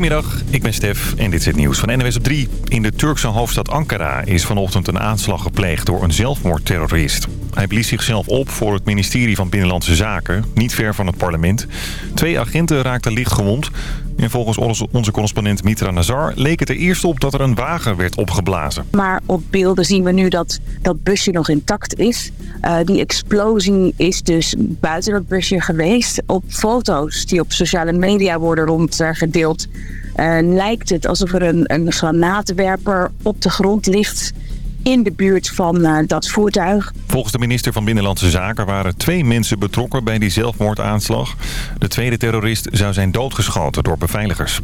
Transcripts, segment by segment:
Goedemiddag, ik ben Stef en dit is het nieuws van NWS op 3. In de Turkse hoofdstad Ankara is vanochtend een aanslag gepleegd door een zelfmoordterrorist. Hij blies zichzelf op voor het ministerie van Binnenlandse Zaken, niet ver van het parlement. Twee agenten raakten licht gewond. En volgens onze correspondent Mitra Nazar leek het er eerst op dat er een wagen werd opgeblazen. Maar op beelden zien we nu dat dat busje nog intact is. Uh, die explosie is dus buiten dat busje geweest. Op foto's die op sociale media worden rondgedeeld... Uh, lijkt het alsof er een, een granaatwerper op de grond ligt in de buurt van uh, dat voertuig. Volgens de minister van Binnenlandse Zaken waren twee mensen betrokken bij die zelfmoordaanslag. De tweede terrorist zou zijn doodgeschoten door beveiligers.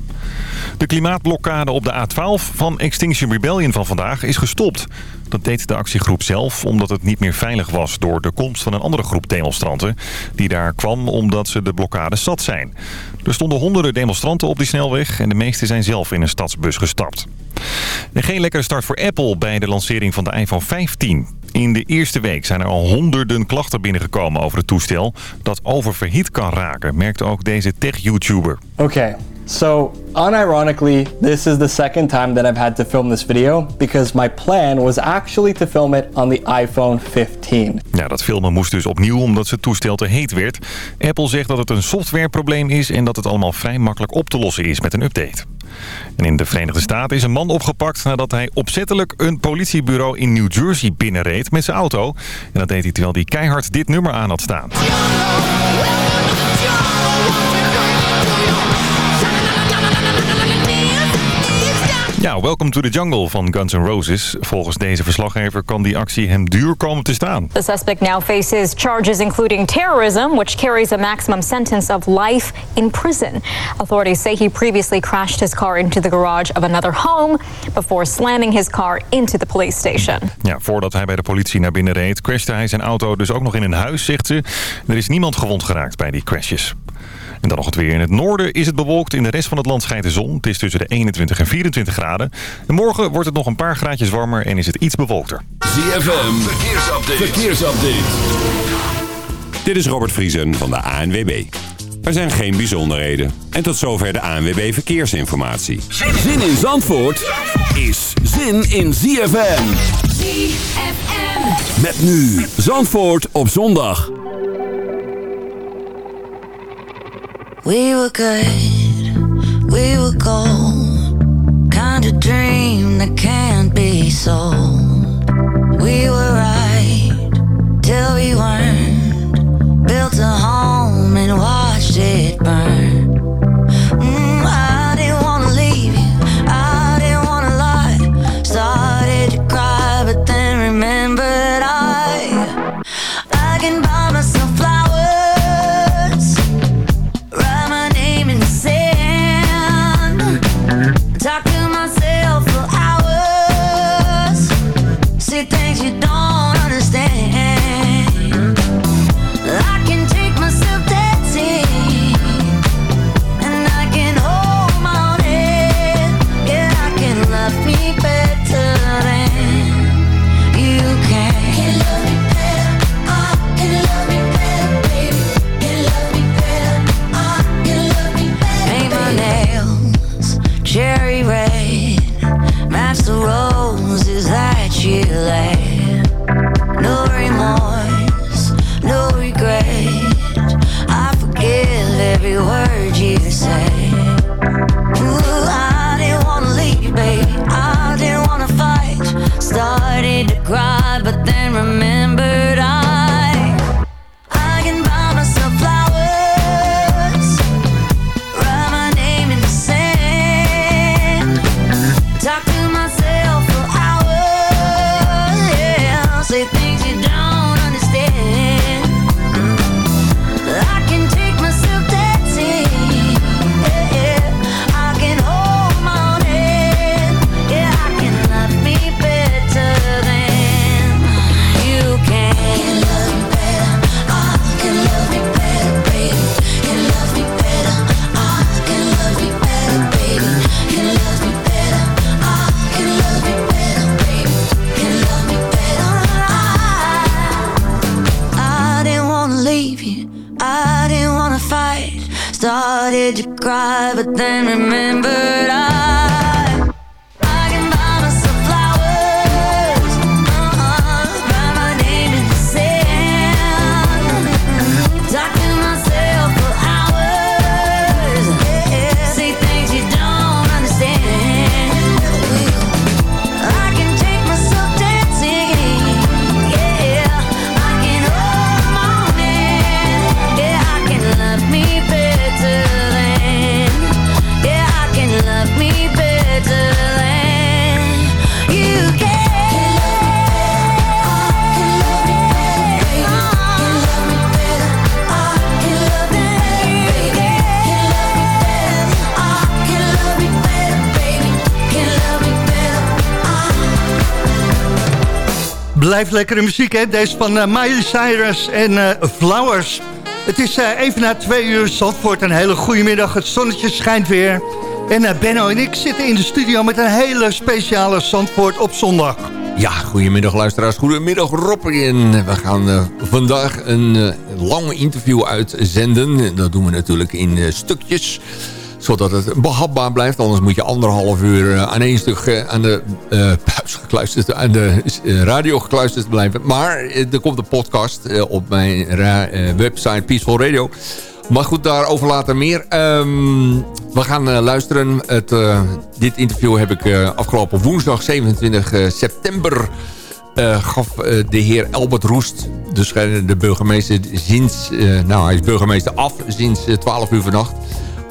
De klimaatblokkade op de A12 van Extinction Rebellion van vandaag is gestopt. Dat deed de actiegroep zelf omdat het niet meer veilig was door de komst van een andere groep demonstranten. Die daar kwam omdat ze de blokkade zat zijn. Er stonden honderden demonstranten op die snelweg en de meeste zijn zelf in een stadsbus gestapt. En geen lekkere start voor Apple bij de lancering van de iPhone 15. In de eerste week zijn er al honderden klachten binnengekomen over het toestel... dat oververhit kan raken, merkte ook deze tech-YouTuber. Oké, So, unironically, this is the second time that I've had to film this video because my plan was actually to film it on the iPhone 15. Ja, dat filmen moest dus opnieuw omdat het toestel te heet werd. Apple zegt dat het een softwareprobleem is en dat het allemaal vrij makkelijk op te lossen is met een update. En in de Verenigde Staten is een man opgepakt nadat hij opzettelijk een politiebureau in New Jersey binnenreed met zijn auto. En dat deed hij terwijl hij keihard dit nummer aan had staan. Ja, Welcome to the Jungle van Guns N' Roses. Volgens deze verslaggever kan die actie hem duur komen te staan. The suspect now faces charges including terrorism, which carries a maximum sentence of life in prison. Authorities say he previously crashed his car into the garage of another home before slamming his car into the police station. Ja, voordat hij bij de politie naar binnen reed, crashte hij zijn auto dus ook nog in een huis, zegt ze. Er is niemand gewond geraakt bij die crashes. En dan nog het weer. In het noorden is het bewolkt. In de rest van het land schijnt de zon. Het is tussen de 21 en 24 graden. En morgen wordt het nog een paar graadjes warmer en is het iets bewolkter. ZFM, verkeersupdate. verkeersupdate. Dit is Robert Vriesen van de ANWB. Er zijn geen bijzonderheden. En tot zover de ANWB Verkeersinformatie. Zin in Zandvoort is zin in ZFM. ZFM. Met nu Zandvoort op zondag. We were good, we were gold. Kind of dream that can't be sold. We were right till we weren't. Built a home and watched it burn. Blijft lekkere muziek, hè? Deze van uh, Miley Cyrus en uh, Flowers. Het is uh, even na twee uur Zandvoort. Een hele goede middag. Het zonnetje schijnt weer. En Benno en ik zitten in de studio met een hele speciale Zandvoort op zondag. Ja, goedemiddag luisteraars. Goedemiddag Rob. En we gaan vandaag een lange interview uitzenden. Dat doen we natuurlijk in stukjes zodat het behapbaar blijft. Anders moet je anderhalf uur eh, aan één stuk eh, aan de, uh, gekluisterd, aan de radio gekluisterd blijven. Maar er komt een podcast op mijn website Peaceful Radio. Maar goed, daarover later meer. Um, we gaan luisteren. Het, dit interview heb ik afgelopen woensdag 27 september... gaf de heer Albert Roest, dus de burgemeester, sinds, nou hij is burgemeester af sinds 12 uur vannacht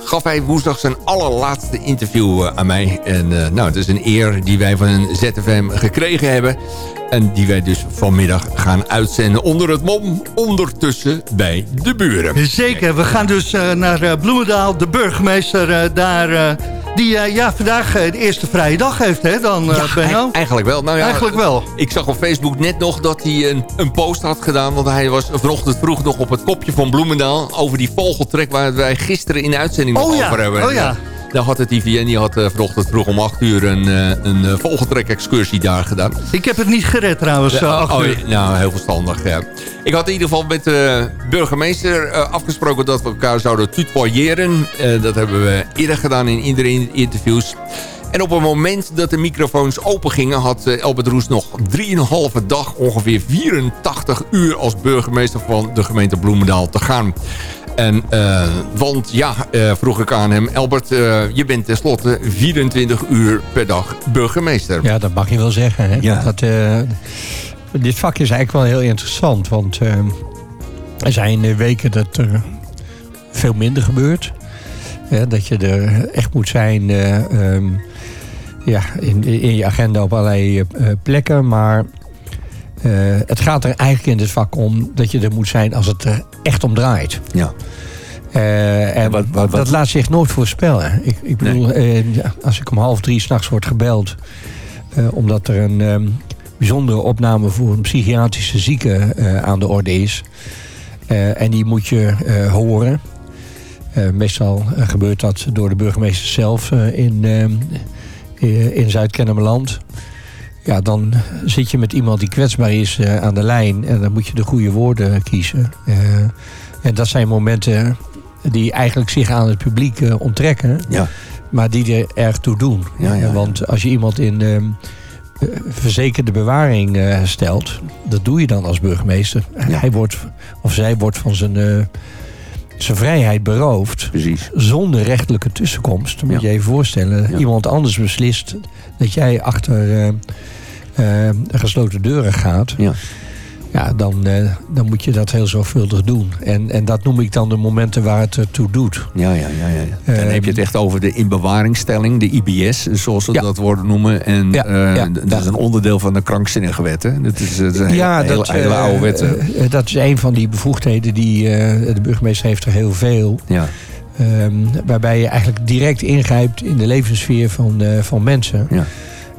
gaf hij woensdag zijn allerlaatste interview eh, aan mij. En uh, nou, het is een eer die wij van ZFM gekregen hebben. En die wij dus vanmiddag gaan uitzenden onder het mom ondertussen bij de buren. Zeker, we gaan dus uh, naar Bloemendaal. De burgemeester daar die ja, vandaag de eerste vrije dag heeft, hè, dan, ja, eigenlijk wel. Nou ja, eigenlijk wel. Ik zag op Facebook net nog dat hij een, een post had gedaan. Want hij was vanochtend vroeg nog op het kopje van Bloemendaal... over die vogeltrek waar wij gisteren in de uitzending nog oh, over hebben. Oh ja, daar had het IVN, die had uh, vanochtend vroeg om 8 uur een, uh, een uh, vogeltrek-excursie daar gedaan. Ik heb het niet gered trouwens, ja, oh, Nou, heel verstandig, ja. Ik had in ieder geval met de burgemeester afgesproken dat we elkaar zouden tutoyeren. dat hebben we eerder gedaan in iedere interviews. En op het moment dat de microfoons open gingen... had Albert Roes nog 3,5 dag, ongeveer 84 uur... als burgemeester van de gemeente Bloemendaal te gaan. En, uh, want ja, uh, vroeg ik aan hem... Albert, uh, je bent tenslotte 24 uur per dag burgemeester. Ja, dat mag je wel zeggen. Hè? Ja. Dat, dit vak is eigenlijk wel heel interessant. Want er zijn weken dat er veel minder gebeurt. dat je er echt moet zijn... Um, ja, in, in je agenda op allerlei plekken. Maar uh, het gaat er eigenlijk in dit vak om dat je er moet zijn als het er echt om draait. Ja. Uh, en wat, wat, wat, dat laat zich nooit voorspellen. Ik, ik bedoel, nee. uh, als ik om half drie s'nachts word gebeld... omdat er een um, bijzondere opname voor een psychiatrische zieke aan de orde is... en die moet je horen... meestal gebeurt dat door de burgemeester zelf in, in Zuid-Kennemerland ja, dan zit je met iemand die kwetsbaar is uh, aan de lijn. En dan moet je de goede woorden kiezen. Uh, en dat zijn momenten die eigenlijk zich aan het publiek uh, onttrekken. Ja. Maar die er erg toe doen. Ja, ja, Want als je iemand in verzekerde bewaring stelt... dat doe je dan als burgemeester. Hij wordt, of zij wordt van zijn zijn vrijheid. Precies. Zonder rechtelijke tussenkomst. Moet je je even voorstellen. Iemand anders beslist dat jij achter uh, gesloten deuren gaat... Ja. Ja, dan, uh, dan moet je dat heel zorgvuldig doen. En, en dat noem ik dan de momenten waar het ertoe doet. Ja, ja, ja. ja. Dan heb je het echt over de inbewaringstelling, de IBS, zoals we ja. dat worden noemen. En ja, uh, ja, dat is een onderdeel van de krankzinnige wet. Hè? Dat is, dat is een ja, dat, hele oude wet. dat is een van die bevoegdheden die de burgemeester heeft er heel veel. Ja. Um, waarbij je eigenlijk direct ingrijpt in de levenssfeer van, van mensen. Ja.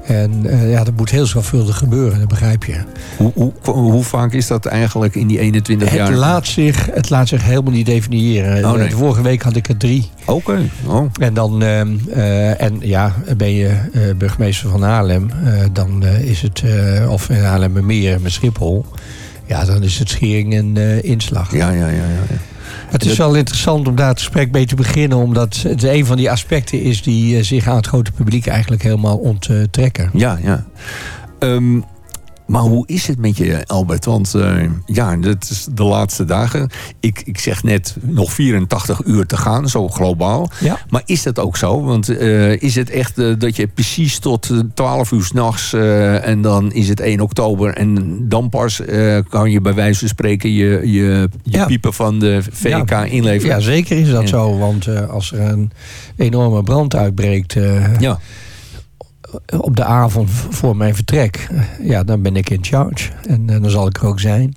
En uh, ja, dat moet heel zorgvuldig gebeuren, dat begrijp je. Hoe, hoe, hoe vaak is dat eigenlijk in die 21 het jaar? Laat zich, het laat zich helemaal niet definiëren. Oh, nee. De vorige week had ik er drie. Oké. Okay. Oh. En dan, uh, uh, en ja, ben je burgemeester van Haarlem, dan is het, of in meer met Schiphol, ja, dan is het schering en inslag. Ja, ja, ja. ja, ja. Het is wel interessant om daar het gesprek mee te beginnen. Omdat het een van die aspecten is die zich aan het grote publiek eigenlijk helemaal onttrekken. Ja, ja. Um, maar hoe is het met je, Albert? Want uh, ja, dat is de laatste dagen. Ik, ik zeg net nog 84 uur te gaan, zo globaal. Ja. Maar is dat ook zo? Want uh, is het echt uh, dat je precies tot 12 uur s'nachts... en dan is het 1 oktober... en dan pas kan je bij wijze van spreken je, je, je ja. piepen van de VK ja. inleveren? Ja, zeker is dat zo. Want als er een enorme brand uitbreekt... ja op de avond voor mijn vertrek, ja, dan ben ik in charge. En, dan zal ik er ook zijn.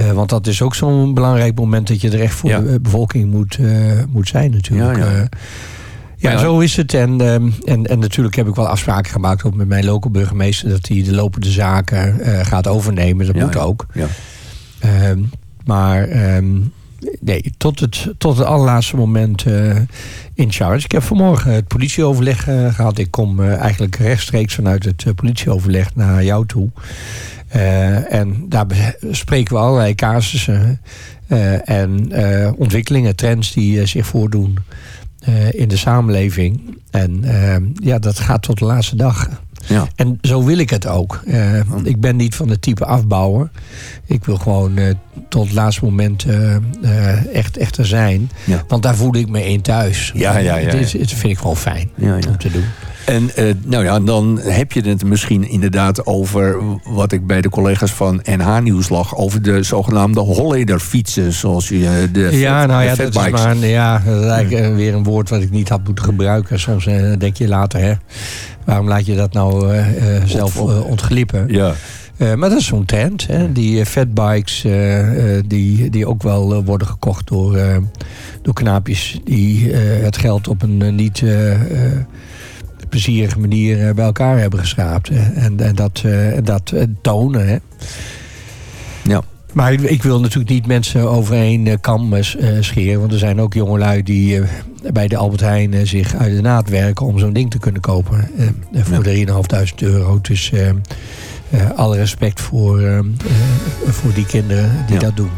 Uh, want dat is ook zo'n belangrijk moment dat je er echt voor de bevolking moet, uh, moet zijn natuurlijk. Ja, ja. Uh, ja, ja, zo is het. En, en, en natuurlijk heb ik wel afspraken gemaakt ook met mijn lokale burgemeester dat hij de lopende zaken gaat overnemen. Dat moet ook. Ja. Ehm, maar um, nee, tot het, tot het allerlaatste moment uh, in charge. Ik heb vanmorgen het politieoverleg uh, gehad. Ik kom uh, eigenlijk rechtstreeks vanuit het politieoverleg naar jou toe. en daar spreken we allerlei casussen en ontwikkelingen, trends die zich voordoen in de samenleving. En ja, dat gaat tot de laatste dag. Ja. En zo wil ik het ook. Uh, ik ben niet van de type afbouwer. Ik wil gewoon uh, tot het laatste moment uh, echt, echt er zijn. Ja. Want daar voel ik me in thuis. Ja, ja, ja. Dat vind ik gewoon fijn om te doen. En nou ja, dan heb je het misschien inderdaad over wat ik bij de collega's van NH Nieuws lag. Over de zogenaamde Holleder-fietsen, zoals je de Ja, nou ja, dat is, maar, ja, dat is eigenlijk weer een woord wat ik niet had moeten gebruiken. Soms denk je later, hè. Waarom laat je dat nou uh, zelf uh, ontglippen? Ja. Uh, maar dat is zo'n trend. Hè? Die fatbikes die, die ook wel worden gekocht door, door knaapjes... die het geld op een niet plezierige manier bij elkaar hebben geschraapt. En, en dat, dat tonen. Hè? Ja. Maar ik, wil natuurlijk niet mensen over één kam scheren. Want er zijn ook jongelui die bij de Albert Heijn zich uit de naad werken... om zo'n ding te kunnen kopen voor ja. 3.500 euro. Dus alle respect voor, voor die kinderen die ja. dat doen.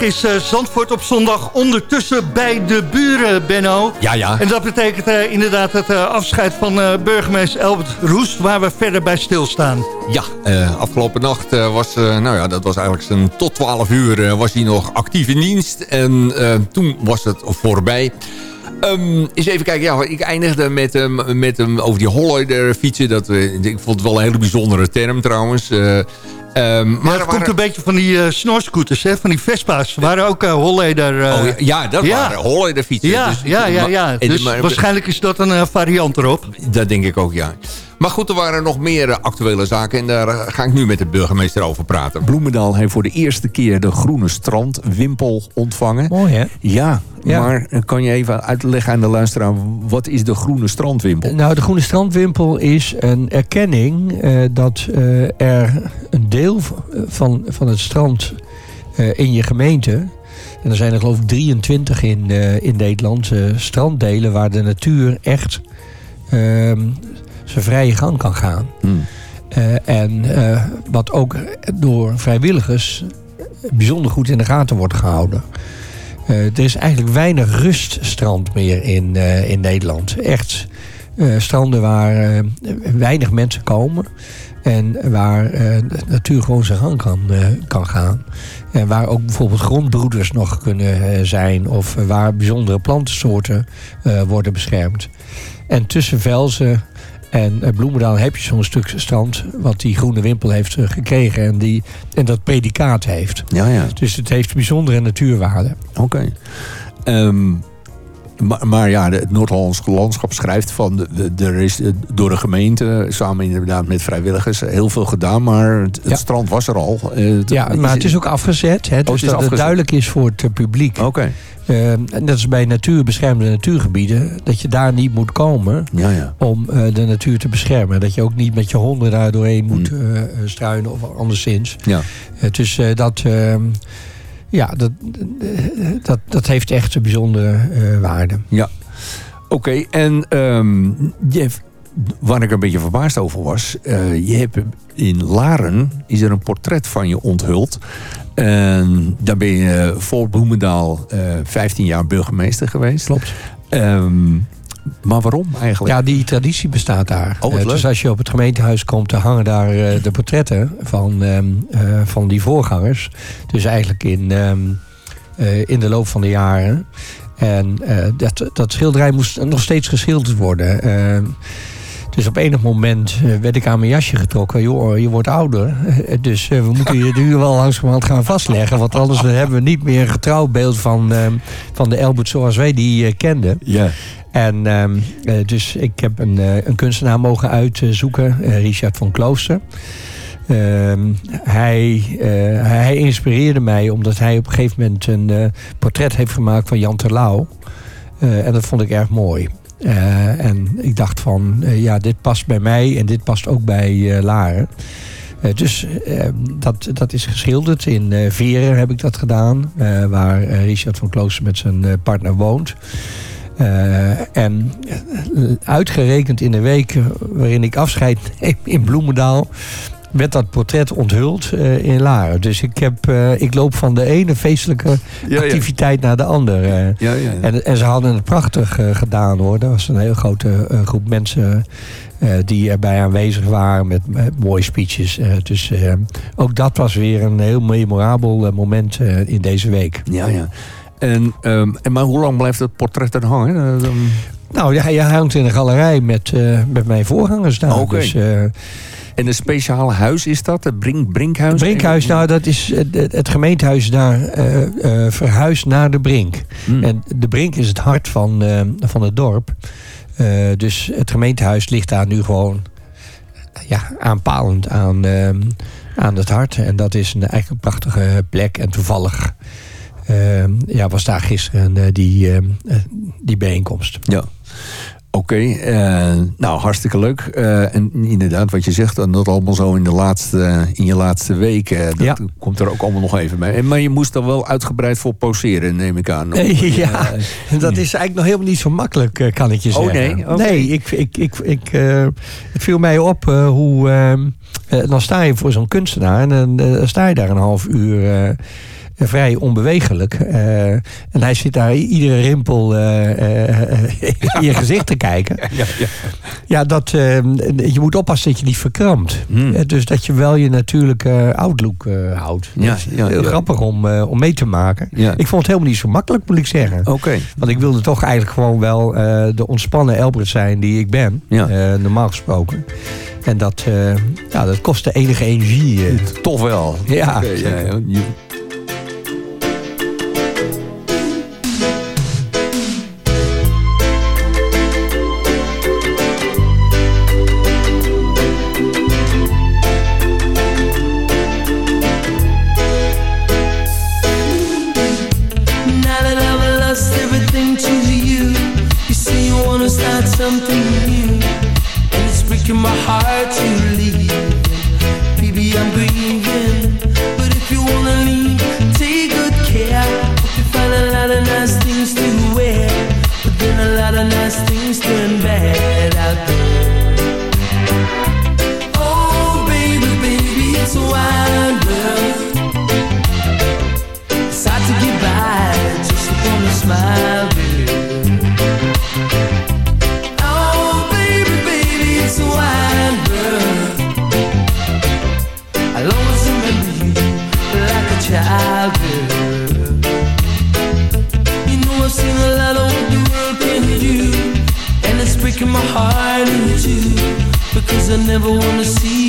Is uh, Zandvoort op zondag ondertussen bij de buren, Benno. Ja, ja. En dat betekent uh, inderdaad het uh, afscheid van burgemeester Elbert Roest... waar we verder bij stilstaan. Ja, afgelopen nacht was, nou ja, dat was eigenlijk zijn tot 12 uur... was hij nog actief in dienst en toen was het voorbij... Um, eens even kijken. Ja, ik eindigde met hem, met hem over die Holleder fietsen. Dat, ik vond het wel een hele bijzondere term trouwens. Um, maar het komt een beetje van die uh, snorscooters, hè? van die Vespa's. waren ook uh, Holleder... Uh... Oh, ja, dat ja. waren Holleder fietsen. Ja, dus, ja, ja, ja. Dus waarschijnlijk is dat een variant erop. Dat denk ik ook, ja. Maar goed, er waren nog meer actuele zaken en daar ga ik nu met de burgemeester over praten. Bloemendaal heeft voor de eerste keer de Groene Strandwimpel ontvangen. Mooi hè? Ja, ja. maar kan je even uitleggen aan de luisteraar, wat is de Groene Strandwimpel? Nou, de Groene Strandwimpel is een erkenning uh, dat uh, er een deel van, van het strand uh, in je gemeente... en er zijn er geloof ik 23 in, in Nederland stranddelen waar de natuur echt ehm, zijn vrije gang kan gaan. Hmm. Uh, en uh, wat ook door vrijwilligers bijzonder goed in de gaten wordt gehouden. Uh, er is eigenlijk weinig ruststrand meer in, in Nederland. Echt stranden waar weinig mensen komen. En waar de natuur gewoon zijn gang kan, kan gaan. En waar ook bijvoorbeeld grondbroeders nog kunnen zijn. Of waar bijzondere plantensoorten worden beschermd. En tussen Velzen en uh, Bloemendaal heb je zo'n stuk strand... wat die groene wimpel heeft uh, gekregen en, die, en dat predicaat heeft. Ja, ja. Dus het heeft bijzondere natuurwaarde. Oké. Okay. Um, ehm, maar, maar, ja, het Noord-Hollands landschap schrijft van... er is door de gemeente, samen inderdaad met vrijwilligers... heel veel gedaan, maar het, het strand was er al. Ja, maar het is ook afgezet. Hè, oh, dus dat het duidelijk is voor het publiek. Oké. Uh, en dat is bij natuurbeschermde natuurgebieden. Dat je daar niet moet komen ja, ja. om uh, de natuur te beschermen. Dat je ook niet met je honden daar doorheen moet uh, struinen of anderszins. Ja. dus dat, ehm, ja, dat, dat, dat heeft echt een bijzondere waarde. Ja. Oké, en um, Jeff, waar ik een beetje verbaasd over was. je hebt in Laren is er een portret van je onthuld. En daar ben je voor Bloemendaal uh, eh, 15 jaar burgemeester geweest. Klopt. Um, maar waarom eigenlijk? Ja, die traditie bestaat daar. Oh, uh, dus als je op het gemeentehuis komt, dan hangen daar uh, de portretten van, um, van die voorgangers. Dus eigenlijk in, um, in de loop van de jaren. En dat, dat schilderij moest nog steeds geschilderd worden. Dus op enig moment eh, werd ik aan mijn jasje getrokken. Joh, je wordt ouder. Eh, dus eh, we moeten je nu wel langzamerhand gaan vastleggen. Want anders hebben we niet meer een getrouw beeld van, ehm, van de Elbert zoals wij die kenden. Ja. En ehm, dus ik heb een, een kunstenaar mogen uitzoeken. Richard van Klooster. Uh, hij, uh, hij inspireerde mij omdat hij op een gegeven moment een portret heeft gemaakt van Jan Terlouw. En dat vond ik erg mooi. Uh, en ik dacht van, uh, ja, dit past bij mij en dit past ook bij uh, Laren. dus dat, dat is geschilderd. In Veren heb ik dat gedaan. waar Richard van Klooster met zijn partner woont. en uitgerekend in de week waarin ik afscheid neem in Bloemendaal werd dat portret onthuld uh, in Laren. Dus ik, heb, uh, ik loop van de ene feestelijke ja, activiteit ja. naar de andere. Ja, en, en, ze hadden het prachtig uh, gedaan hoor. Er was een hele grote groep mensen die erbij aanwezig waren met, met mooie speeches. dus ook dat was weer een heel memorabel moment in deze week. Ja, ja. En, um, en, maar hoe lang blijft het portret er hangen? Nou, hij hangt in een galerij met, met mijn voorgangers daar. Okay. Dus, en een speciale huis is dat? Het Brink, Brinkhuis? Brinkhuis, nou dat is het, het gemeentehuis daar uh, uh, verhuisd naar de Brink. Hmm. En de Brink is het hart van, uh, van het dorp. dus het gemeentehuis ligt daar nu gewoon ja, aanpalend aan, aan het hart. En dat is een, eigenlijk een prachtige plek. En toevallig ja, was daar gisteren die, die bijeenkomst. Ja. Oké, eh, nou hartstikke leuk. Uh, en inderdaad, wat je zegt, dat allemaal zo in, de laatste, in je laatste week. Uh, dat komt er ook allemaal nog even bij. Maar je moest er wel uitgebreid voor poseren, neem ik aan. ja, dat is eigenlijk nog helemaal niet zo makkelijk, kan ik je oh, zeggen. Oh nee? Nee, ik, ik, ik, ik, het viel mij op hoe... dan sta je voor zo'n kunstenaar en dan sta je daar een half uur vrij onbewegelijk. Uh, en hij zit daar iedere rimpel uh, in je gezicht te kijken. Ja, ja. ja dat, je moet oppassen dat je niet verkrampt. Hmm. dus dat je wel je natuurlijke outlook houdt. Ja, heel grappig om, om mee te maken. Ik vond het helemaal niet zo makkelijk, moet ik zeggen. Oké. Want ik wilde toch eigenlijk gewoon wel de ontspannen Elbert zijn die ik ben. normaal gesproken. En dat, ja, dat kostte enige energie. Toch wel. Ja, okay, ja, never wanna see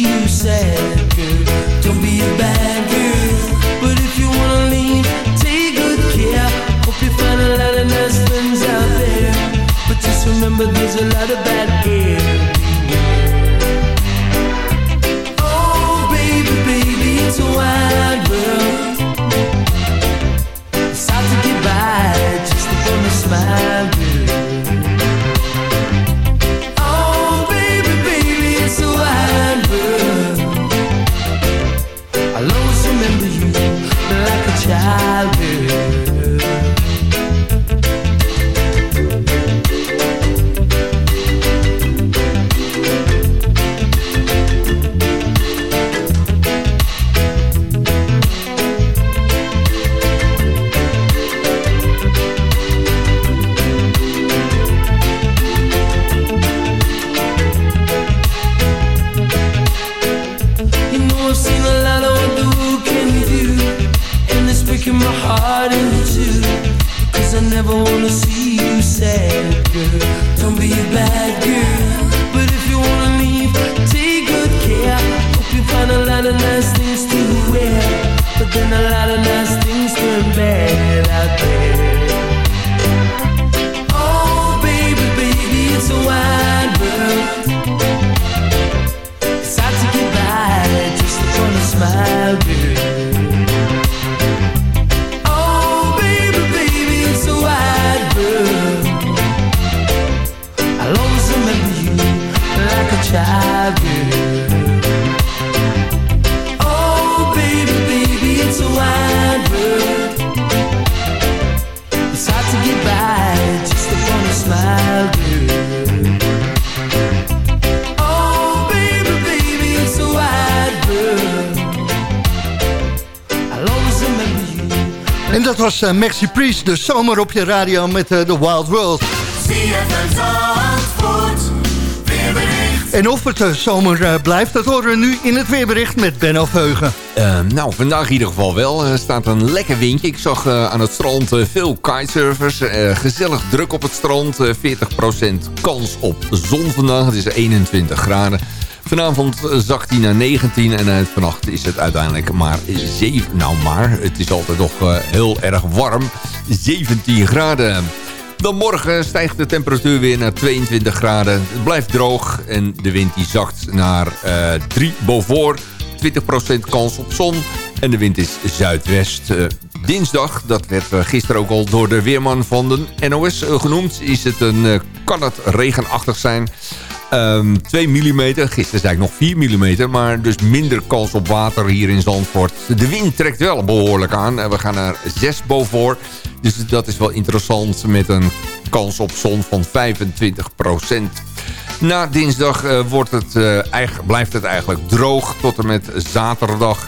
was uh, Maxi Priest, de zomer op je radio met uh, The Wild World. En of het uh, zomer blijft, dat horen we nu in het weerbericht met Benno Veugen. nou, vandaag in ieder geval wel. Er staat een lekker windje. Ik zag aan het strand veel kitesurfers. gezellig druk op het strand. 40% kans op zon vandaag. Het is 21 graden. Vanavond zakt hij naar 19 en uh, vannacht is het uiteindelijk maar 7. Nou maar, het is altijd nog uh, heel erg warm. 17 graden. Dan morgen stijgt de temperatuur weer naar 22 graden. Het blijft droog en de wind die zakt naar uh, 3 boven. 20% kans op zon en de wind is zuidwest. Uh, dinsdag, dat werd uh, gisteren ook al door de weerman van de NOS uh, genoemd... Is het een, kan het regenachtig zijn... Um, 2 mm, gisteren zei ik nog 4 mm, maar dus minder kans op water hier in Zandvoort. De wind trekt wel behoorlijk aan. We gaan naar 6 boven. Dus dat is wel interessant met een kans op zon van 25% Na dinsdag wordt het, blijft het eigenlijk droog tot en met zaterdag.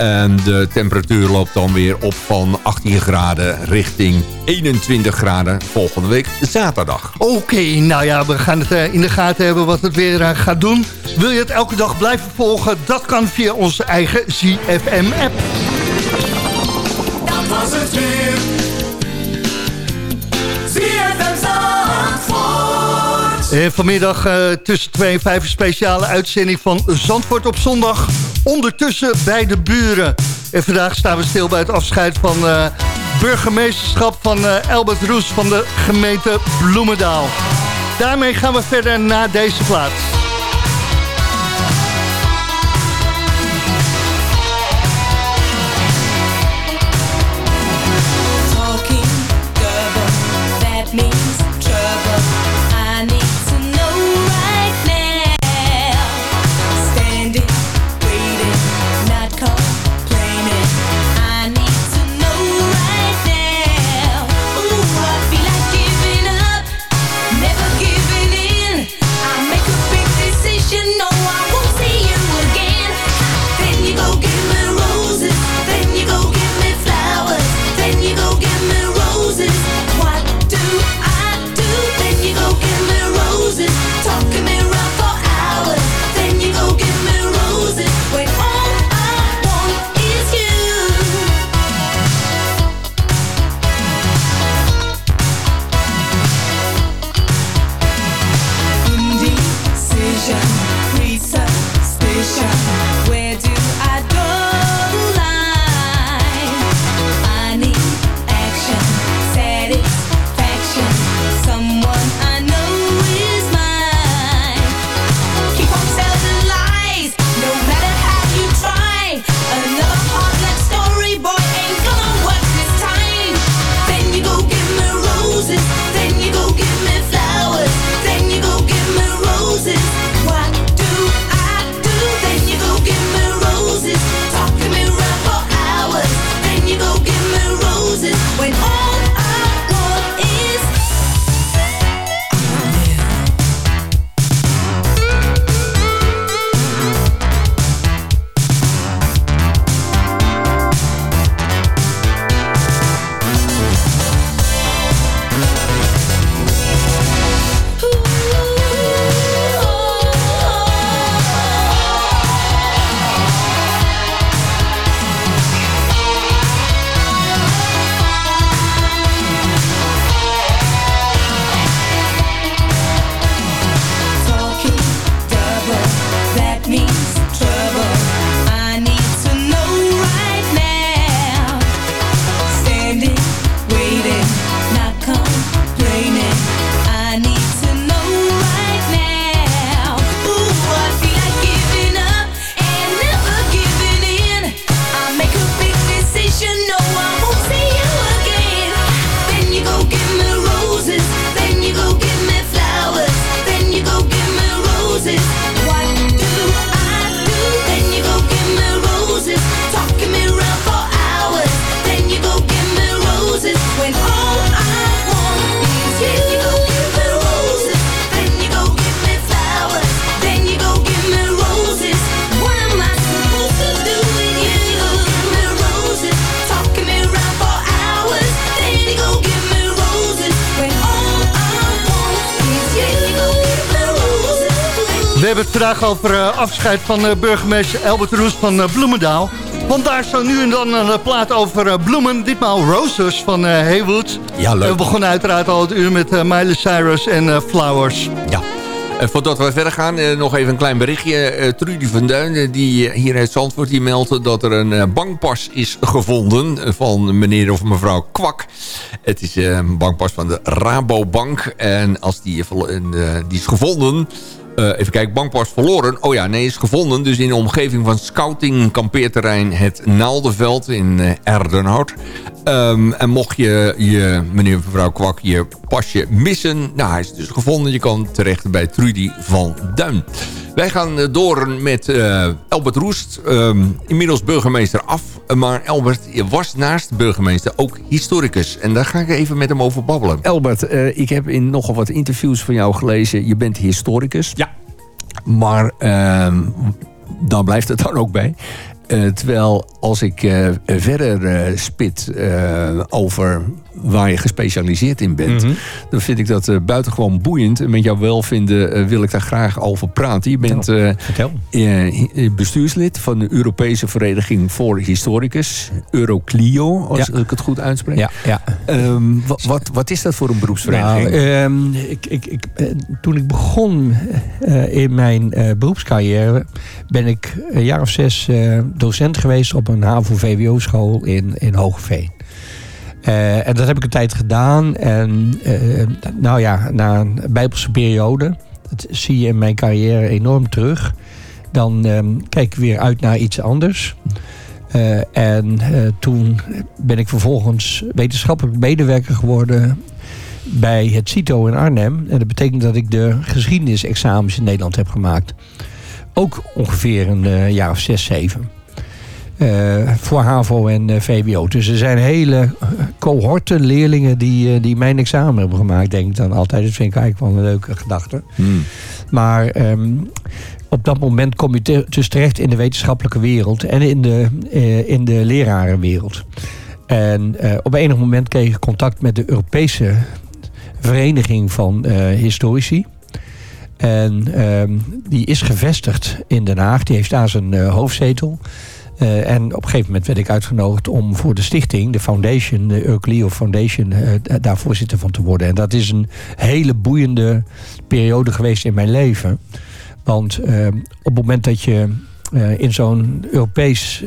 En de temperatuur loopt dan weer op van 18 graden richting 21 graden volgende week zaterdag. Oké, nou ja, we gaan het uh, in de gaten hebben wat het weer gaat doen. Wil je het elke dag blijven volgen? Dat kan via onze eigen ZFM-app. Dat was het weer. En vanmiddag uh, tussen 2 en 5 een speciale uitzending van Zandvoort op zondag. Ondertussen bij de buren. En vandaag staan we stil bij het afscheid van uh, burgemeesterschap van uh, Albert Roes van de gemeente Bloemendaal. Daarmee gaan we verder naar deze plaats. Over uh, afscheid van uh, burgemeester Albert Roes van uh, Bloemendaal. Want daar zo nu en dan een plaat over bloemen. Ditmaal Roses van Haywood. Ja, leuk. we begonnen uiteraard al het uur met Miley Cyrus en Flowers. Ja. voordat we verder gaan, nog even een klein berichtje. Trudy van Duin, die hier uit Zandvoort, die meldt dat er een bankpas is gevonden van meneer of mevrouw Kwak. Het is een bankpas van de Rabobank. En als die, die is gevonden even kijken, bankpas verloren. Oh ja, nee, is gevonden. Dus in de omgeving van scouting kampeerterrein Het Naaldenveld in uh, Erdenhout. Um, en mocht je, je, meneer en mevrouw Kwak, je pasje missen... Nou, hij is dus gevonden. Je kan terecht bij Trudy van Duin. Wij gaan uh, door met uh, Albert Roest. Um, inmiddels burgemeester af. Maar Albert was naast burgemeester ook historicus. En daar ga ik even met hem over babbelen. Albert, uh, ik heb in nogal wat interviews van jou gelezen. Je bent historicus. Ja. Maar ehm, dan blijft het dan ook bij. Uh, terwijl als ik uh, verder uh, spit over waar je gespecialiseerd in bent... Mm -hmm. dan vind ik dat buitengewoon boeiend. En met jouw welvinden wil ik daar graag over praten. Je bent bestuurslid van de Europese Vereniging voor Historicus. Euroclio, als ja. ik het goed uitspreek. Ja, ja. Um, wat, wat is dat voor een beroepsvereniging? Nou, um, ik, ik, ik, toen ik begon in mijn beroepscarrière... ben ik een jaar of zes docent geweest op een HAVO-VWO-school in, in Hogeveen. Uh, en dat heb ik een tijd gedaan. En uh, nou ja, na een bijbelse periode, dat zie je in mijn carrière enorm terug. Dan um, kijk ik weer uit naar iets anders. Uh, en toen ben ik vervolgens wetenschappelijk medewerker geworden bij het CITO in Arnhem. En dat betekent dat ik de geschiedenisexamens in Nederland heb gemaakt. Ook ongeveer een jaar of zes, zeven. Uh, voor HAVO en uh, VWO. Dus er zijn hele cohorten leerlingen die, uh, die mijn examen hebben gemaakt, denk ik dan altijd. Dat vind ik eigenlijk wel een leuke gedachte. Hmm. Maar um, op dat moment kom je te, dus terecht in de wetenschappelijke wereld en in de, in de lerarenwereld. En op enig moment kreeg ik contact met de Europese Vereniging van Historici. En um, die is gevestigd in Den Haag. Die heeft daar zijn hoofdzetel. Uh, en op een gegeven moment werd ik uitgenodigd om voor de stichting, de foundation, de Euclio Foundation, uh, daar voorzitter van te worden. En dat is een hele boeiende periode geweest in mijn leven. Want uh, op het moment dat je in zo'n Europees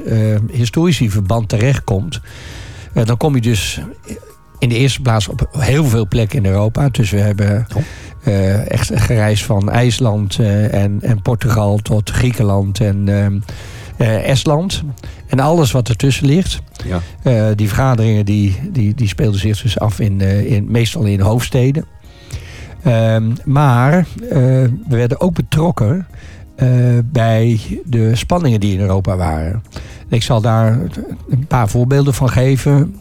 historieverband terechtkomt, dan kom je dus in de eerste plaats op heel veel plekken in Europa. Dus we hebben uh, echt gereisd van IJsland en, en Portugal tot Griekenland en uh, Estland. En alles wat ertussen ligt. Ja. Uh, die vergaderingen die, die, die speelden zich dus af in, uh, in, meestal in hoofdsteden. Um, maar we werden ook betrokken bij de spanningen die in Europa waren. Ik zal daar een paar voorbeelden van geven.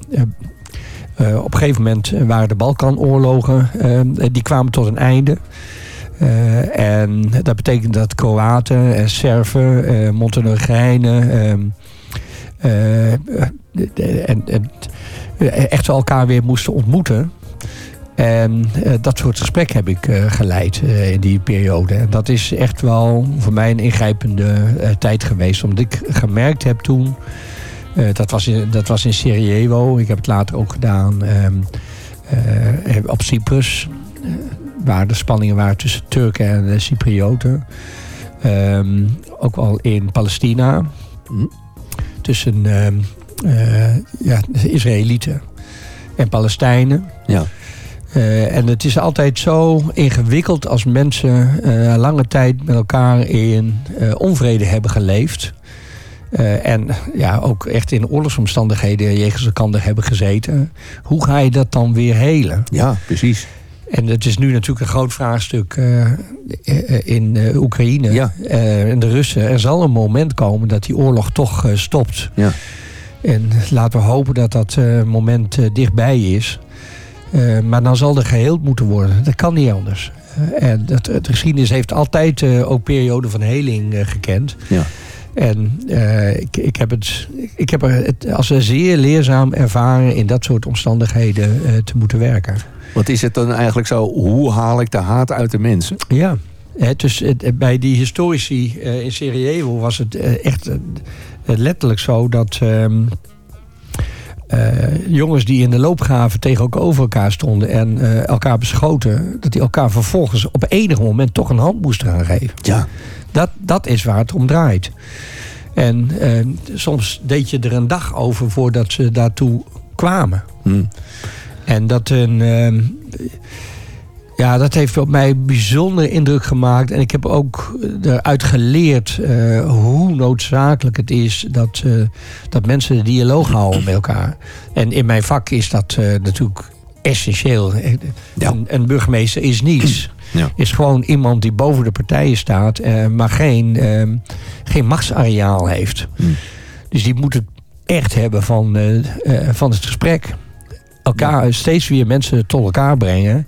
op een gegeven moment waren de Balkanoorlogen. die kwamen tot een einde. Uh, en dat betekent dat Kroaten en Serven, uh, Montenegrijnen uh, en, en echt elkaar weer moesten ontmoeten. En dat soort gesprek heb ik geleid in die periode. En dat is echt wel voor mij een ingrijpende tijd geweest. Omdat ik gemerkt heb toen... dat, was in, dat was in Sarajevo. Ik heb het later ook gedaan um, op Cyprus waar de spanningen waren tussen Turken en de Cyprioten. Um, ook wel in Palestina. Hm. Tussen um, uh, ja, de Israëlieten en Palestijnen. Ja. Uh, en het is altijd zo ingewikkeld als mensen uh, lange tijd met elkaar in onvrede hebben geleefd. en ja, ook echt in oorlogsomstandigheden jegens elkaar hebben gezeten. Hoe ga je dat dan weer helen? Ja, precies. En het is nu natuurlijk een groot vraagstuk uh, in uh, Oekraïne ja. uh, en de Russen. Er zal een moment komen dat die oorlog toch stopt. Ja. En laten we hopen dat dat moment dichtbij is. maar dan zal er geheeld moeten worden. Dat kan niet anders. en dat, de geschiedenis heeft altijd ook perioden van heling gekend. Ja. En ik, ik, heb het, ik heb het als zeer leerzaam ervaren in dat soort omstandigheden te moeten werken. Wat is het dan eigenlijk zo? Hoe haal ik de haat uit de mensen? Ja, dus bij die historici in Sarajevo was het echt letterlijk zo dat... Um, jongens die in de loopgraven tegenover elkaar stonden en elkaar beschoten, dat die elkaar vervolgens op enig moment toch een hand moesten gaan geven. Ja. Dat, dat is waar het om draait. En soms deed je er een dag over voordat ze daartoe kwamen. Hmm. En dat een. Ja, dat heeft op mij bijzonder indruk gemaakt. En ik heb ook eruit geleerd uh, hoe noodzakelijk het is dat, uh, dat mensen de dialoog houden met elkaar. En in mijn vak is dat uh, natuurlijk essentieel. Ja. Een, een, burgemeester is niets. Ja. Is gewoon iemand die boven de partijen staat, maar geen, geen machtsareaal heeft. Hmm. Dus die moet het echt hebben van, van het gesprek. Elkaar ja. steeds weer mensen tot elkaar brengen.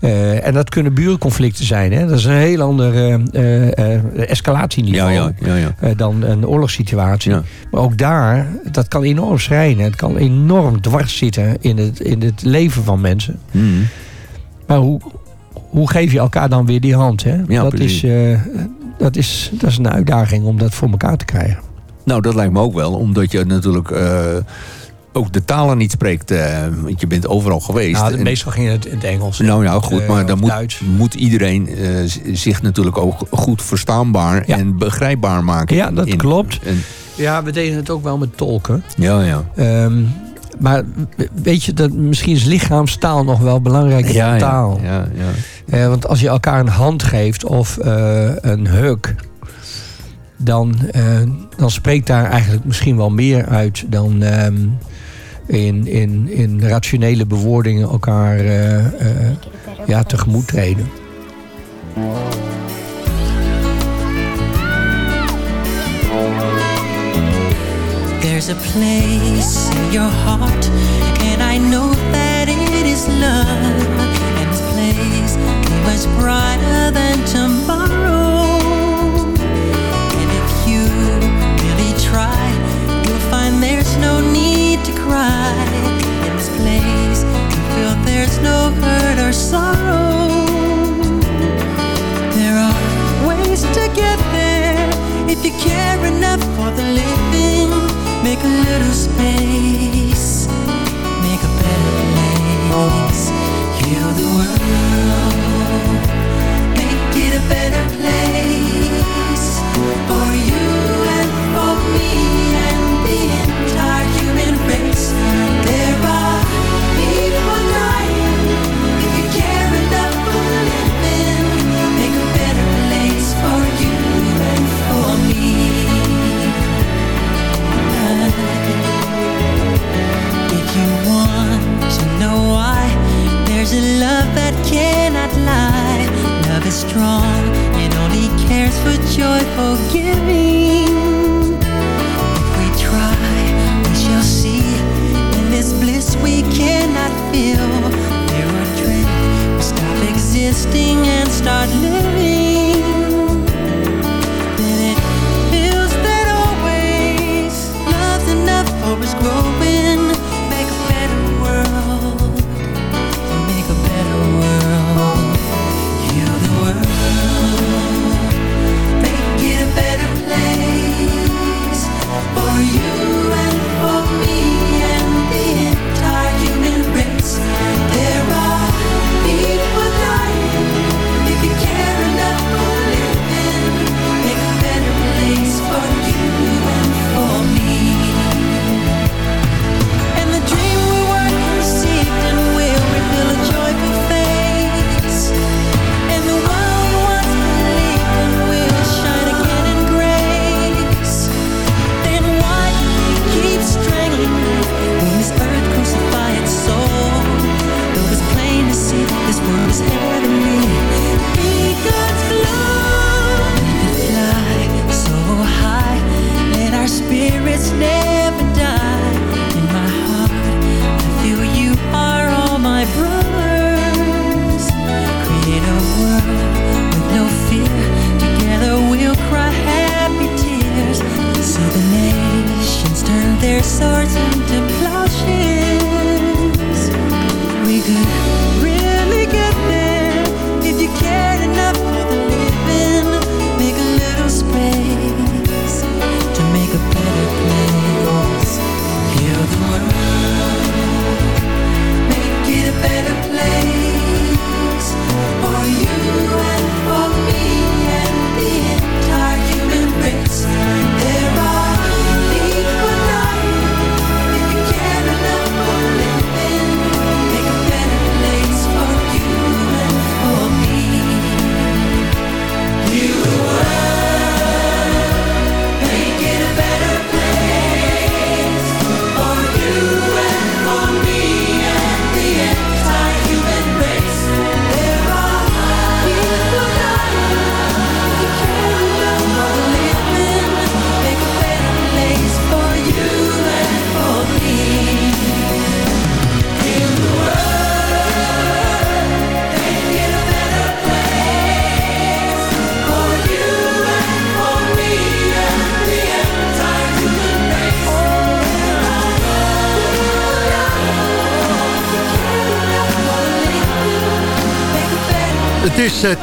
Uh, en dat kunnen burenconflicten zijn. Hè? Dat is een heel ander uh, uh, escalatieniveau ja, ja, ja, dan een oorlogssituatie. Maar ook daar, dat kan enorm schrijnen. Het kan enorm dwars zitten in het, in het leven van mensen. Mm. Maar hoe, hoe geef je elkaar dan weer die hand? Hè? Dat, is, dat, is, dat is een uitdaging om dat voor elkaar te krijgen. Nou, dat lijkt me ook wel. Omdat je natuurlijk ook de talen niet spreekt. Uh, want je bent overal geweest. Nou, meestal ging het in het Engels. Nou, nou goed, maar uh, dan moet, moet iedereen uh, zich natuurlijk ook goed verstaanbaar ja. en begrijpbaar maken. Ja, dat in, klopt. Ja, we deden het ook wel met tolken. Ja, ja. Um, maar weet je, dat, misschien is lichaamstaal nog wel belangrijker ja, dan taal. Ja, ja, ja. want als je elkaar een hand geeft of een huk dan, dan spreekt daar eigenlijk misschien wel meer uit dan um, in, in, in rationele bewoordingen elkaar uh, uh, ja, tegemoet treden. There's a place in your heart, and I know that it is love. And this place is brighter than tomorrow. There's no hurt or sorrow. There are ways to get there if you care enough for the living. Make a little space, make a better place. Heal the world, make it a better place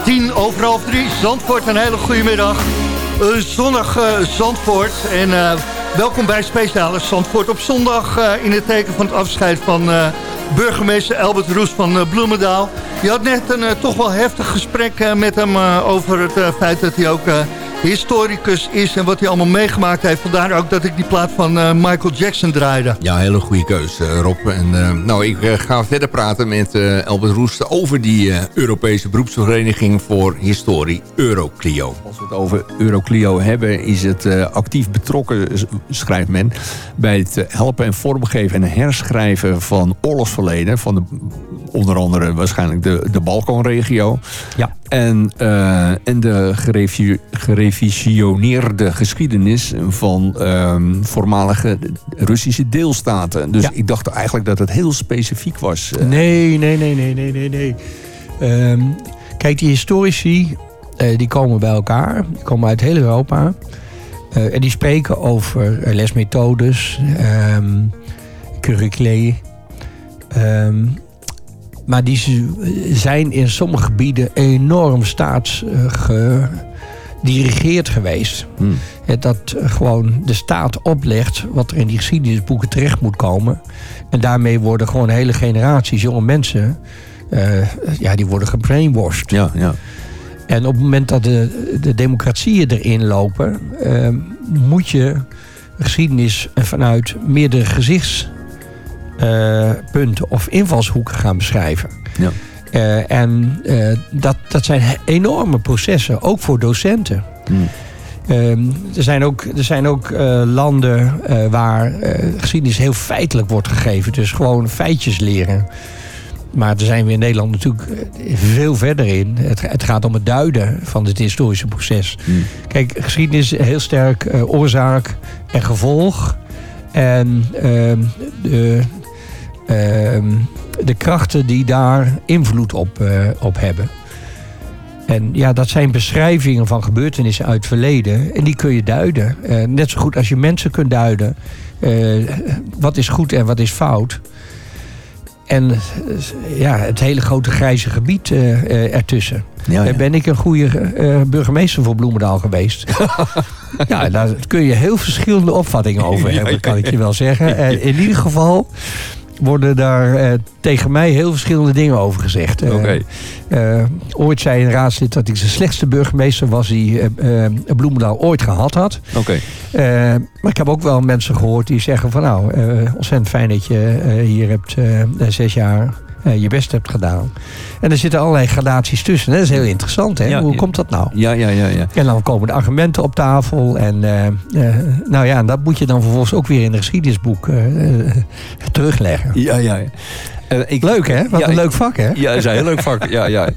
tien over half drie. Zandvoort, een hele goede middag. Uh, zonnig uh, Zandvoort. En welkom bij Speciale Zandvoort op zondag... in het teken van het afscheid van burgemeester Albert Roes van Bloemendaal. Je had net een toch wel heftig gesprek met hem... over het feit dat hij ook historicus is en wat hij allemaal meegemaakt heeft. Vandaar ook dat ik die plaat van uh, Michael Jackson draaide. Ja, hele goede keus, uh, Rob. En, uh, nou, ik ga verder praten met Albert Roest over die Europese beroepsvereniging voor historie Euroclio. Als we het over Euroclio hebben, is het actief betrokken, schrijft men, bij het helpen en vormgeven en herschrijven van oorlogsverleden. Van de, onder andere waarschijnlijk de, de Balkanregio. Ja. En, en de gereviseerde gerevisioneerde geschiedenis van um, voormalige Russische deelstaten. Dus ik dacht eigenlijk dat het heel specifiek was. Nee, nee, nee, nee, nee, nee. nee. Um, kijk, die historici uh, die komen bij elkaar. Die komen uit heel Europa. Uh, en die spreken over uh, lesmethodes, um, curriculae. Um, maar die zijn in sommige gebieden enorm staats dirigeert geweest. Hmm. Dat gewoon de staat oplegt wat er in die geschiedenisboeken terecht moet komen. En daarmee worden gewoon hele generaties jonge mensen... Uh, ja, die worden gebrainwashed. Ja, ja. En op het moment dat de, de democratieën erin lopen... Uh, moet je geschiedenis vanuit meerdere gezichtspunten uh, of invalshoeken gaan beschrijven. Ja. Uh, en uh, dat, dat zijn enorme processen, ook voor docenten. Hmm. Uh, er zijn ook, er zijn ook uh, landen waar geschiedenis heel feitelijk wordt gegeven. Dus gewoon feitjes leren. Maar daar zijn we in Nederland natuurlijk veel verder in. Het, het gaat om het duiden van het historische proces. Hmm. Kijk, geschiedenis is heel sterk oorzaak en gevolg. En ehm, de ehm, de krachten die daar invloed op, uh, op hebben. En ja, dat zijn beschrijvingen van gebeurtenissen uit het verleden. En die kun je duiden. Uh, net zo goed als je mensen kunt duiden. Uh, wat is goed en wat is fout. En ja, het hele grote grijze gebied ertussen. Ja, ja. Ben ik een goede burgemeester voor Bloemendaal geweest? ja, daar kun je heel verschillende opvattingen over hebben, kan ik je wel zeggen. in ieder geval worden daar uh, tegen mij heel verschillende dingen over gezegd. Uh, okay. uh, ooit zei een raadslid dat ik de slechtste burgemeester was die Bloemendaal ooit gehad had. Okay. maar ik heb ook wel mensen gehoord die zeggen van nou, ontzettend fijn dat je hier hebt zes jaar uh, je best hebt gedaan. En er zitten allerlei gradaties tussen. Dat is heel interessant. Hè? Hoe komt dat nou? Ja, ja, ja, ja. En dan komen de argumenten op tafel. En uh, uh, nou ja, en dat moet je dan vervolgens ook weer in een geschiedenisboek terugleggen. Ja, ja. ik, leuk hè? Wat een leuk vak hè? Ja, dat is een heel leuk vak. ja, ja.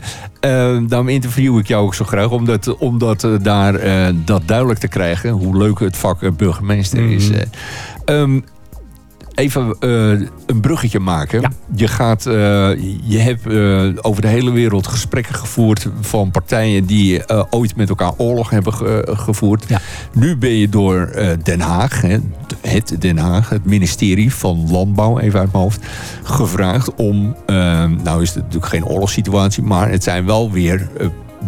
daarom interview ik jou ook zo graag. Omdat, omdat daar dat duidelijk te krijgen. Hoe leuk het vak burgemeester mm is. Um, even uh, een bruggetje maken. Ja. Je, gaat, uh, je hebt uh, over de hele wereld gesprekken gevoerd van partijen die ooit met elkaar oorlog hebben ge gevoerd. Ja. Nu ben je door Den Haag, hè, het Den Haag, het ministerie van Landbouw, even uit mijn hoofd, gevraagd om, nou is het natuurlijk geen oorlogssituatie, maar het zijn wel weer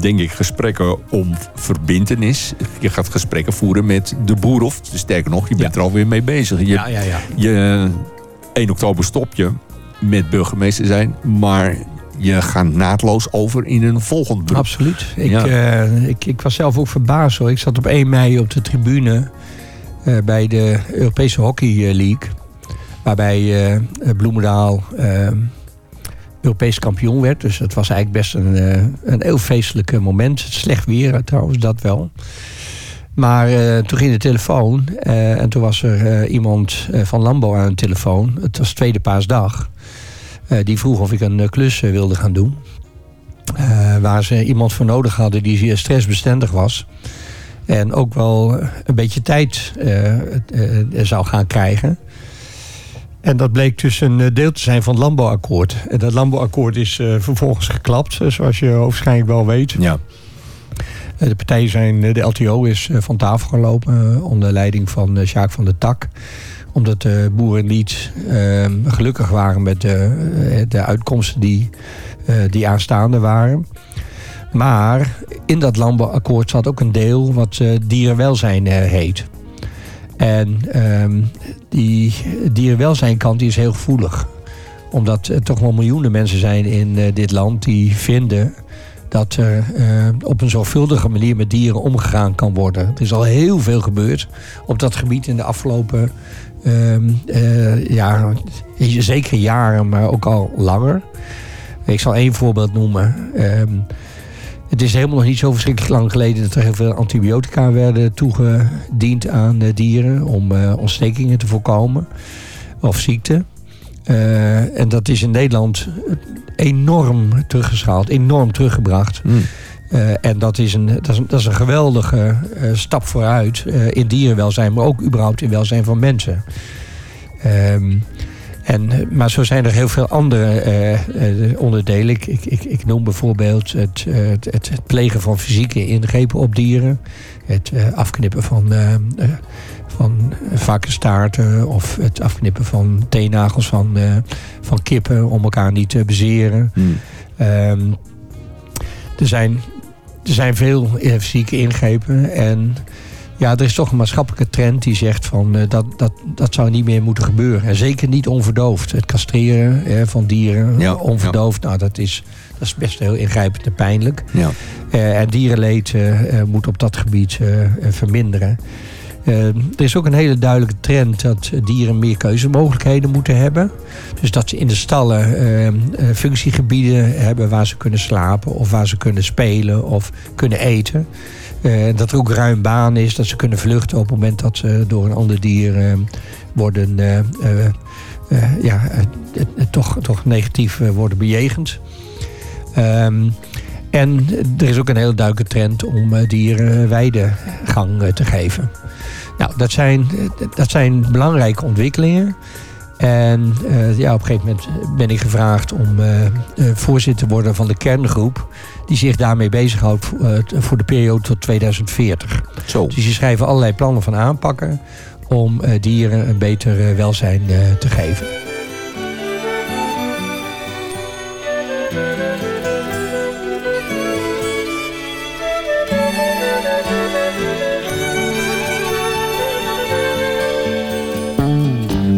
denk ik, gesprekken om verbindenis. Je gaat gesprekken voeren met de boer of, sterker nog, je bent er alweer mee bezig. Je, ja, ja, ja. Je, 1 oktober stop je met burgemeester zijn, maar je gaat naadloos over in een volgend beroep. Absoluut. Ik, ja. uh, ik, ik was zelf ook verbaasd hoor. Ik zat op 1 mei op de tribune uh, bij de Europese Hockey League. Waarbij uh, Bloemendaal Europees kampioen werd. Dus het was eigenlijk best een, uh, een heel feestelijk moment. Slecht weer trouwens, dat wel. Maar uh, toen ging de telefoon en toen was er iemand van Landbouw aan de telefoon. Het was tweede paasdag. die vroeg of ik een klus wilde gaan doen. waar ze iemand voor nodig hadden die stressbestendig was. En ook wel een beetje tijd zou gaan krijgen. En dat bleek dus een eh, deel te zijn van het landbouwakkoord. En dat landbouwakkoord is uh, vervolgens geklapt, eh, zoals je waarschijnlijk wel weet. Ja. De partijen zijn, de LTO is van tafel gelopen onder leiding van Sjaak van der Tak. Omdat de boeren niet ehm, gelukkig waren met de, de uitkomsten die, die aanstaande waren. Maar in dat landbouwakkoord zat ook een deel wat dierenwelzijn heet. En ehm, die dierenwelzijnkant die is heel gevoelig. Omdat er toch wel miljoenen mensen zijn in dit land die vinden dat er op een zorgvuldige manier met dieren omgegaan kan worden. Er is al heel veel gebeurd op dat gebied in de afgelopen uh, ja, zeker jaren, maar ook al langer. Ik zal één voorbeeld noemen. Ehm, het is helemaal nog niet zo verschrikkelijk lang geleden dat er heel veel antibiotica werden toegediend aan dieren om uh, ontstekingen te voorkomen of ziekten. Uh, en dat is in Nederland enorm teruggeschaald, enorm teruggebracht. Mm. Uh, en dat is een, dat is een, dat is een geweldige uh, stap vooruit in dierenwelzijn, maar ook überhaupt in welzijn van mensen. Um, en, maar zo zijn er heel veel andere onderdelen. Ik, ik, ik, noem bijvoorbeeld het, het, het, plegen van fysieke ingrepen op dieren. Het afknippen van, van varkenstaarten of het afknippen van teennagels van, van kippen om elkaar niet te bezeren. Hmm. Um, er zijn er zijn veel fysieke ingrepen. En ja, er is toch een maatschappelijke trend die zegt van uh, dat, dat, dat zou niet meer moeten gebeuren. En zeker niet onverdoofd. Het castreren van dieren onverdoofd, nou dat is, dat is best heel ingrijpend en pijnlijk. Ja. Uh, en dierenleed uh, moet op dat gebied verminderen. Er is ook een hele duidelijke trend dat dieren meer keuzemogelijkheden moeten hebben. Dus dat ze in de stallen functiegebieden hebben waar ze kunnen slapen of waar ze kunnen spelen of kunnen eten. Uh, dat er ook ruim baan is, dat ze kunnen vluchten op het moment dat ze door een ander dier worden, ja, toch, toch negatief worden bejegend. Um, en er is ook een heel duidelijke trend om dieren weidegang te geven. Nou, dat zijn, dat zijn belangrijke ontwikkelingen. En uh, ja, op een gegeven moment ben ik gevraagd om uh, voorzitter te worden van de kerngroep. Die zich daarmee bezighoudt voor de periode tot 2040. Zo. Dus die schrijven allerlei plannen van aanpakken om dieren een beter welzijn te geven.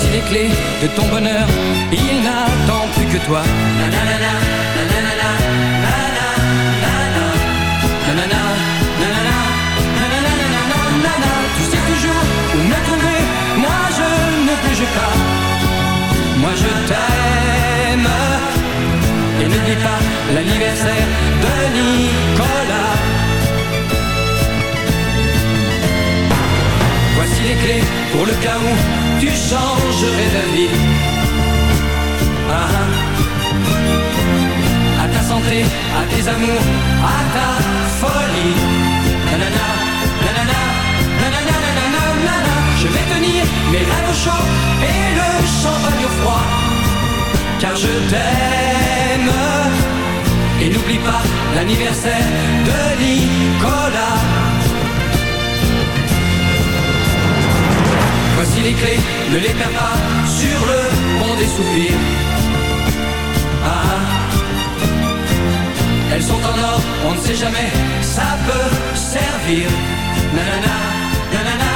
voici les clés de ton bonheur, il n'attend plus que toi. Tu sais toujours où me trouver, moi je ne bouge pas, moi je t'aime. Et n'oublie pas l'anniversaire de Nicolas. Pour le cas où tu changerais d'avis. Ah, ah. À ta santé, à tes amours, à ta folie. Nanana, nanana, nanana, nanana. Je vais tenir mes rêves au chaud et le champagne au froid. Car je t'aime. Et n'oublie pas l'anniversaire de Nicolas. Voici les clés, ne les perds pas sur le pont des soupirs. Ah, ah. elles sont en or, on ne sait jamais, ça peut servir. Nanana, nanana,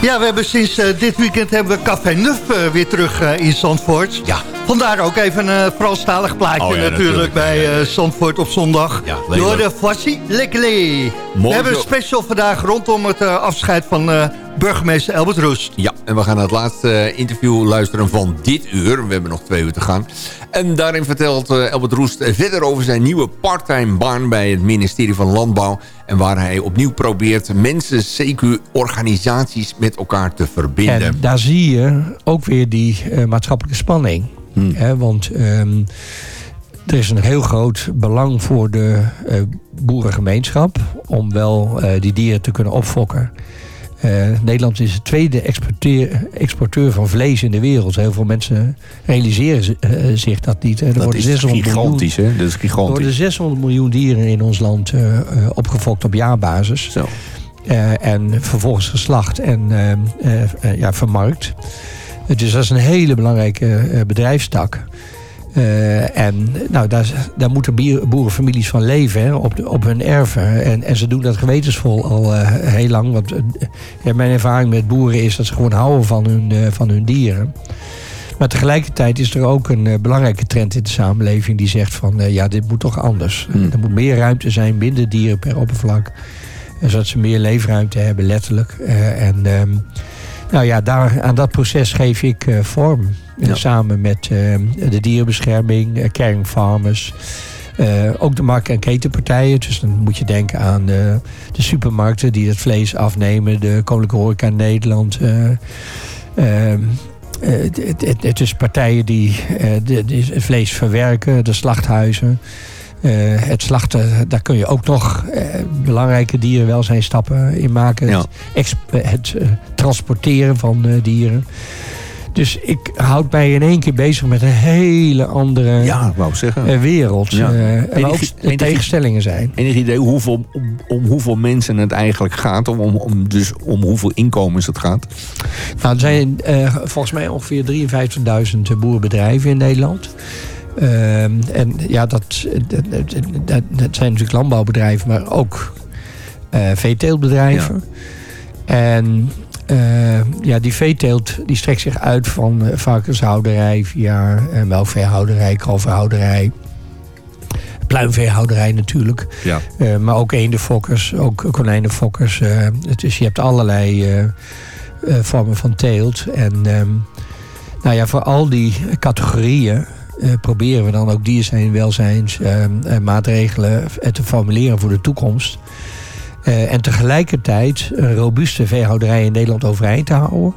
Ja, we hebben sinds eh, dit weekend hebben we Café Nuf eh, weer terug eh, in Zandvoort. Ja. Vandaar ook even een Franstalig plaatje Oh ja, natuurlijk, natuurlijk. bij eh, Zandvoort op zondag. Ja. Door de Voici Lekele. We hebben een special vandaag rondom het eh, afscheid van eh, burgemeester Albert Roes. Ja, en we gaan naar het laatste eh, interview luisteren van dit uur. We hebben nog twee uur te gaan. En daarin vertelt eh, Albert Roest verder over zijn nieuwe parttime baan... bij het ministerie van Landbouw. En waar hij opnieuw probeert mensen, CQ-organisaties met elkaar te verbinden. En daar zie je ook weer die eh, maatschappelijke spanning. Hè, want ehm, er is een heel groot belang voor de eh, boerengemeenschap... om wel eh, die dieren te kunnen opfokken. Eh, Nederland is de tweede exporteur, exporteur van vlees in de wereld. Heel veel mensen realiseren zi- zich dat niet. Er Dat worden is 600 miljoen gigantisch, hè? Dat is er gigantisch. worden 600 miljoen dieren in ons land eh, opgefokt op jaarbasis. Zo. En vervolgens geslacht en ja, vermarkt. Dus dat is een hele belangrijke bedrijfstak. Eh, en nou, daar, daar moeten bier- boerenfamilies van leven hè, op, de- op hun erven. En, en ze doen dat gewetensvol al eh, heel lang. Want eh, ja, mijn ervaring met boeren is dat ze gewoon houden van hun, van hun dieren. Maar tegelijkertijd is er ook een belangrijke trend in de samenleving die zegt van ja, dit moet toch anders. Er moet meer ruimte zijn, minder dieren per oppervlak. Zodat ze meer leefruimte hebben, letterlijk. En ehm, nou ja, daar, aan dat proces geef ik eh, vorm. Ja. Samen met eh, de dierenbescherming, eh, caring farmers. ook de markt- en ketenpartijen. Dus dan moet je denken aan eh, de supermarkten die het vlees afnemen. De Koninklijke Horeca in Nederland. eh, ehm, eh, het, het, het is partijen die de, de- het vlees verwerken. De slachthuizen. Eh, het slachten, daar kun je ook nog eh, belangrijke dierenwelzijnstappen in maken. Ja. Het, exp- het eh, transporteren van eh, dieren. Dus ik houd mij in één keer bezig met een hele andere Ja, wou zeggen. eh, wereld. Ja. eh, waar Enig- ook enig- tegenstellingen zijn. Enig idee hoeveel, om, om hoeveel mensen het eigenlijk gaat? Om, om, om, dus om hoeveel inkomens het gaat? Nou, er zijn eh, volgens mij ongeveer 53.000 boerenbedrijven in Nederland. Ehm, en ja, dat, dat, dat, zijn natuurlijk landbouwbedrijven, maar ook eh veeteeltbedrijven. En eh, ja, die veeteelt die strekt zich uit van eh, varkenshouderij via eh, melkveehouderij, kalverhouderij. Pluimveehouderij natuurlijk. Ja. Maar ook eendenfokkers, ook konijnenfokkers. is, je hebt allerlei vormen van teelt. En ehm, nou ja, voor al die categorieën eh, proberen we dan ook welzijns, ehm, eh, eh, te formuleren voor de toekomst. En tegelijkertijd een robuuste veehouderij in Nederland overeind te houden.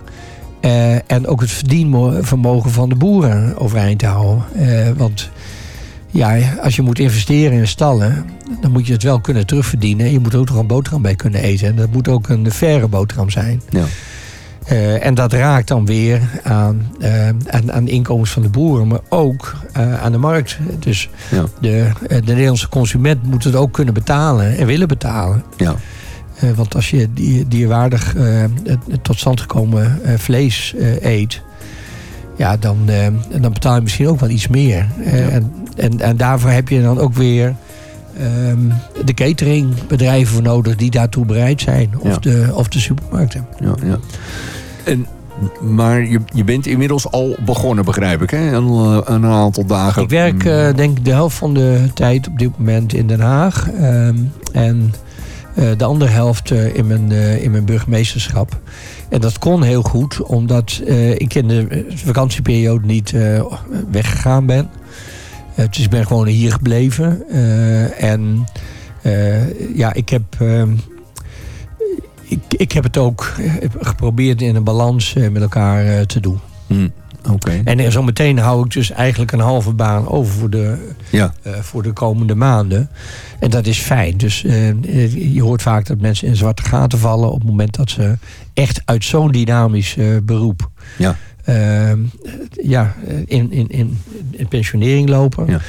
En ook het verdienvermogen van de boeren overeind te houden. Want ja, als je moet investeren in stallen, dan moet je het wel kunnen terugverdienen. En je moet er ook nog een boterham bij kunnen eten. En dat moet ook een faire boterham zijn. Ja. Eh, en dat raakt dan weer aan, eh, aan, aan de inkomens van de boeren, maar ook eh, aan de markt. Dus Ja. de, de Nederlandse consument moet het ook kunnen betalen en willen betalen. Ja. Want als je die, dierwaardig tot stand gekomen vlees eet, ja, dan, dan betaal je misschien ook wel iets meer. Eh, en, en, en daarvoor heb je dan ook weer ehm, de cateringbedrijven voor nodig die daartoe bereid zijn. Of, Ja. de, of de supermarkten. Ja, ja. En, maar je, je bent inmiddels al begonnen, begrijp ik, hè? Een, eh, een aantal dagen. Ik werk eh, denk ik de helft van de tijd op dit moment in Den Haag. Ehm, en eh, de andere helft in, mijn, in mijn burgemeesterschap. En dat kon heel goed, omdat ik in de vakantieperiode niet weggegaan ben. dus ik ben gewoon hier gebleven. en ja, ik heb... Ik, ik heb het ook geprobeerd in een balans met elkaar te doen. Hmm. Okay. En zo meteen hou ik dus eigenlijk een halve baan over voor de, ja. voor de komende maanden. En dat is fijn. Dus je hoort vaak dat mensen in zwarte gaten vallen op het moment dat ze echt uit zo'n dynamisch beroep ja. Ehm, ja, in, in, in, in pensionering lopen. Ja.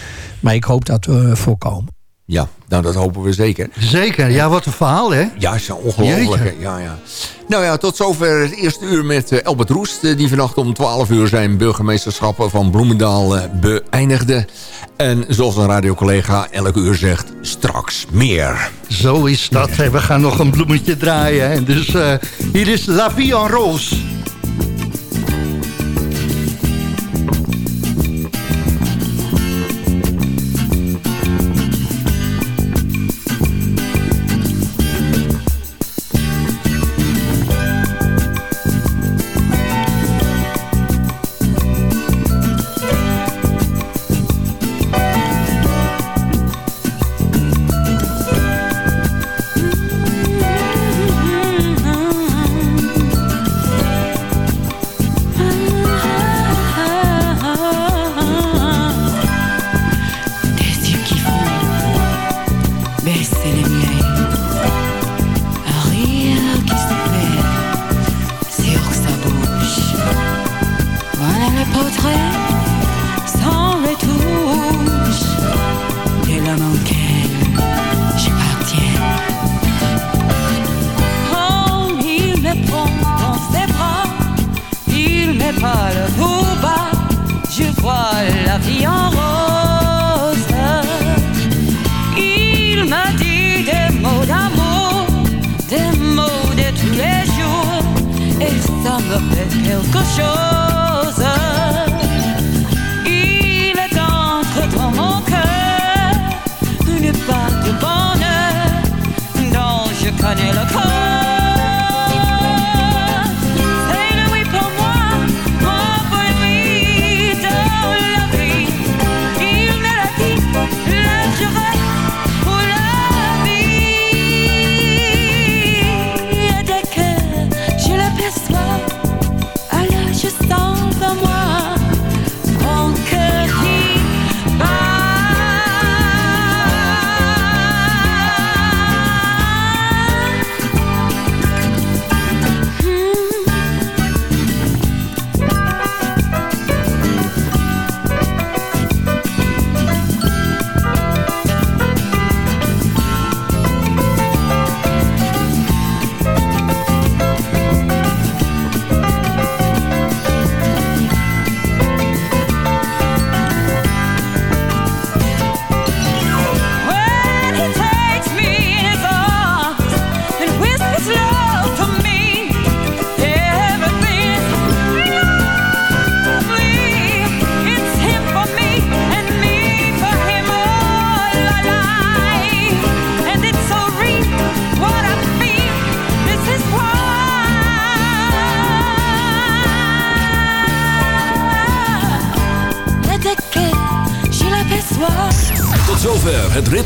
Maar ik hoop dat we voorkomen. Ja, nou dat hopen we zeker. Zeker, ja wat een verhaal hè? Ja, is ongelooflijk. Ja, ja. Nou ja, tot zover het eerste uur met uh, Albert Roest... Uh, die vannacht om 12 uur zijn burgemeesterschappen van Bloemendaal uh, beëindigde. En zoals een radiocollega elk uur zegt, straks meer. Zo is dat. We gaan nog een bloemetje draaien. Dus hier is La Vie en Rose. quelque chose